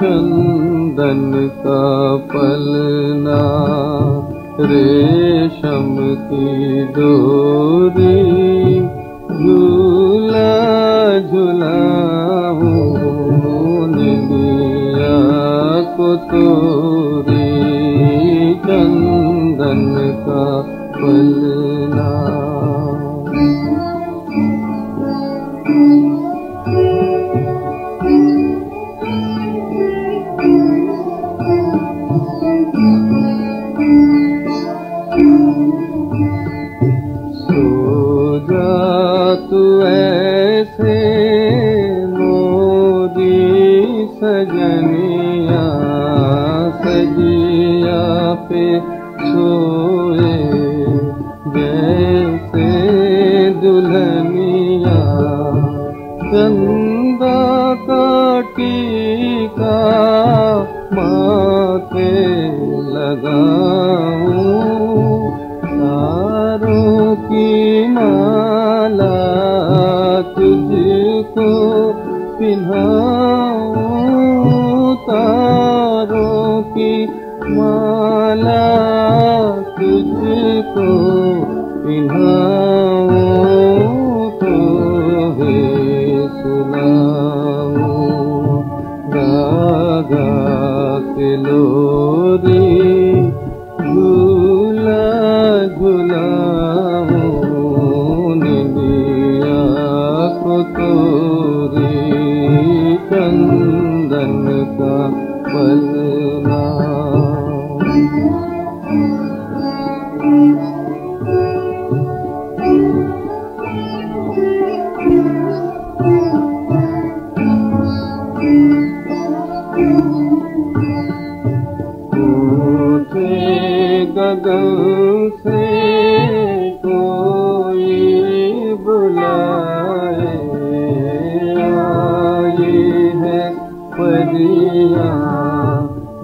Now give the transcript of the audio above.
चंदन का पलना रेशम की डोरी झूला झूलाऊं को तोरी चंदन का पलना तू ऐसे मोदी सजनिया सजिया पे सोए जैसे दुल्हनिया। चंदा का टीका माथे लगाऊँ तुझको पिन्हाऊं तारों की माला तुझको पिन्हाऊं तो हे सुनाऊं। गागा के लोरी पूछे गगन से